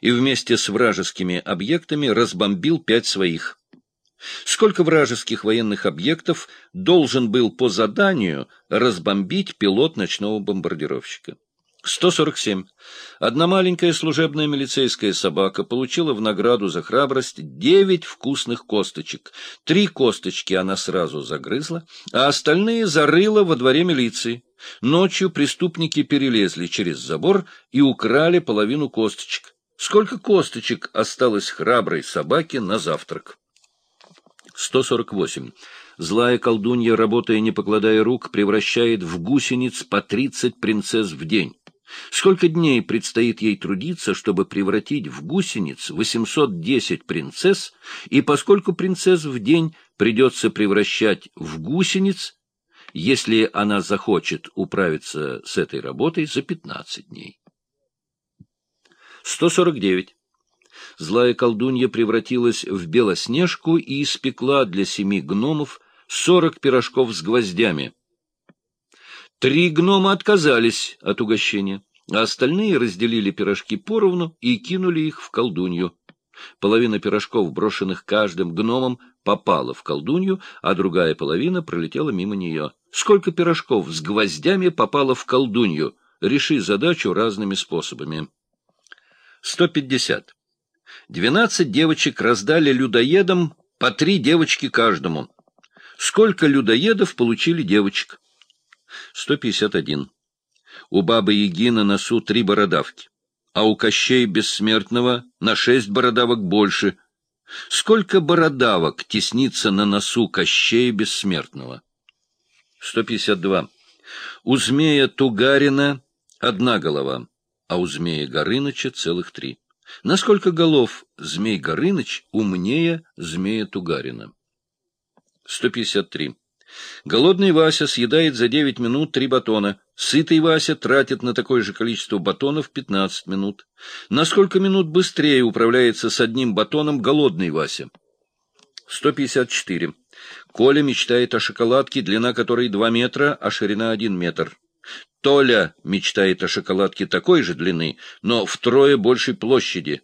и вместе с вражескими объектами разбомбил пять своих. Сколько вражеских военных объектов должен был по заданию разбомбить пилот ночного бомбардировщика? 147. Одна маленькая служебная милицейская собака получила в награду за храбрость девять вкусных косточек. Три косточки она сразу загрызла, а остальные зарыла во дворе милиции. Ночью преступники перелезли через забор и украли половину косточек. Сколько косточек осталось храброй собаке на завтрак? 148. Злая колдунья, работая не покладая рук, превращает в гусениц по 30 принцесс в день. Сколько дней предстоит ей трудиться, чтобы превратить в гусениц 810 принцесс, и поскольку принцесс в день придется превращать в гусениц, если она захочет управиться с этой работой за 15 дней. 149. Злая колдунья превратилась в белоснежку и испекла для семи гномов 40 пирожков с гвоздями. Три гнома отказались от угощения, а остальные разделили пирожки поровну и кинули их в колдунью. Половина пирожков, брошенных каждым гномом, попала в колдунью, а другая половина пролетела мимо нее. Сколько пирожков с гвоздями попало в колдунью? Реши задачу разными способами. 150. Двенадцать девочек раздали людоедам по три девочки каждому. Сколько людоедов получили девочек? 151. У бабы-яги на носу три бородавки, а у Кощей Бессмертного на шесть бородавок больше. Сколько бородавок теснится на носу Кощея Бессмертного? 152. У змея Тугарина одна голова, а у змея Горыныча целых три. Насколько голов змей Горыныч умнее змея Тугарина? 153. Голодный Вася съедает за 9 минут три батона. Сытый Вася тратит на такое же количество батонов 15 минут. На сколько минут быстрее управляется с одним батоном голодный Вася? 154. Коля мечтает о шоколадке, длина которой 2 метра, а ширина 1 метр. Толя мечтает о шоколадке такой же длины, но втрое большей площади.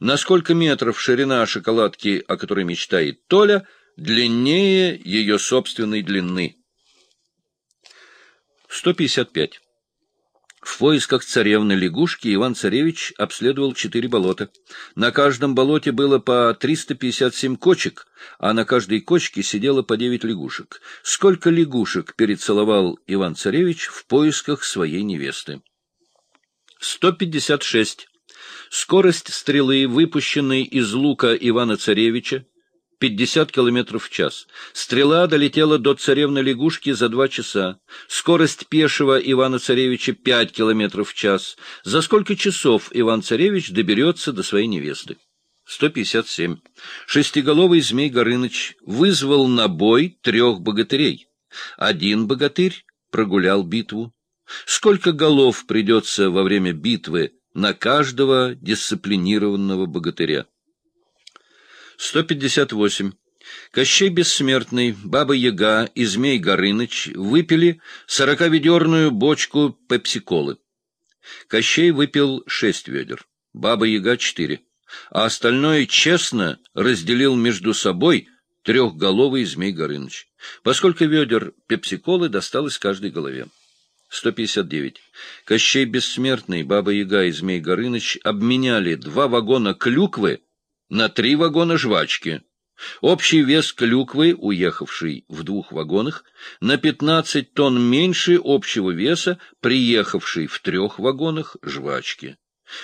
На сколько метров ширина шоколадки, о которой мечтает Толя, длиннее ее собственной длины. 155. В поисках царевны-лягушки Иван-царевич обследовал четыре болота. На каждом болоте было по 357 кочек, а на каждой кочке сидело по девять лягушек. Сколько лягушек перецеловал Иван-царевич в поисках своей невесты? 156. Скорость стрелы, выпущенной из лука Ивана-царевича, 50 километров в час. Стрела долетела до царевны-лягушки за два часа. Скорость пешего Ивана-царевича 5 километров в час. За сколько часов Иван-царевич доберется до своей невесты? 157. Шестиголовый змей Горыныч вызвал на бой трех богатырей. Один богатырь прогулял битву. Сколько голов придется во время битвы на каждого дисциплинированного богатыря? 158. Кощей Бессмертный, Баба-Яга и Змей Горыныч выпили сороковедерную бочку пепсиколы. Кощей выпил шесть ведер, Баба-Яга — четыре, а остальное честно разделил между собой трехголовый Змей Горыныч. Поскольку ведер пепсиколы досталось каждой голове. 159. Кощей Бессмертный, Баба-Яга и Змей Горыныч обменяли два вагона клюквы на три вагона жвачки. Общий вес клюквы, уехавшей в двух вагонах, на 15 тонн меньше общего веса, приехавшей в трех вагонах жвачки.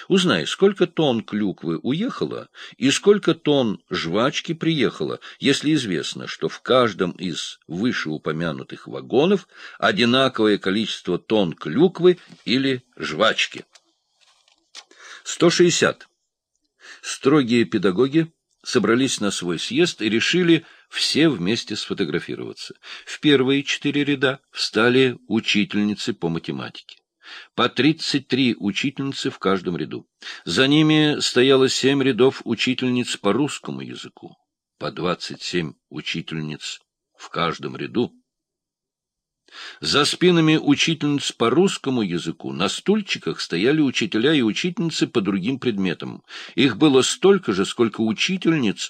Узнай, сколько тонн клюквы уехало и сколько тонн жвачки приехало, если известно, что в каждом из вышеупомянутых вагонов одинаковое количество тонн клюквы или жвачки. 160. Строгие педагоги собрались на свой съезд и решили все вместе сфотографироваться. В первые четыре ряда встали учительницы по математике. По 33 учительницы в каждом ряду. За ними стояло семь рядов учительниц по русскому языку. По 27 учительниц в каждом ряду. За спинами учительниц по русскому языку на стульчиках стояли учителя и учительницы по другим предметам. Их было столько же, сколько учительниц